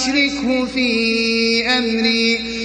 أشركه في أمري.